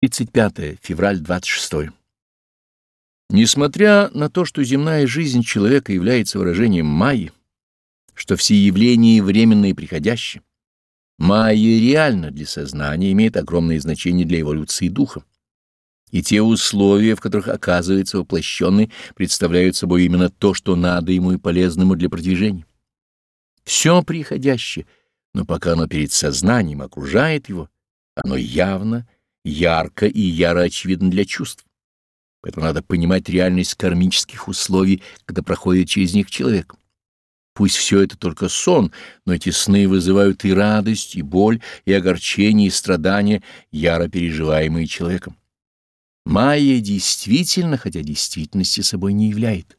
35 февраль 26. Несмотря на то, что земная жизнь человека является выражением майи, что все явления временные и приходящие, майя реально для сознания имеет огромное значение для эволюции духа. И те условия, в которых оказывается воплощенный, представляют собой именно то, что надо ему и полезному для продвижения. Все приходящее, но пока оно перед сознанием окружает его, оно явно ярко и яро очевидно для чувств. Поэтому надо понимать реальность кармических условий, когда проходит через них человек. Пусть все это только сон, но эти сны вызывают и радость, и боль, и огорчение, и страдания, яро переживаемые человеком. Майя действительно, хотя действительности собой не является.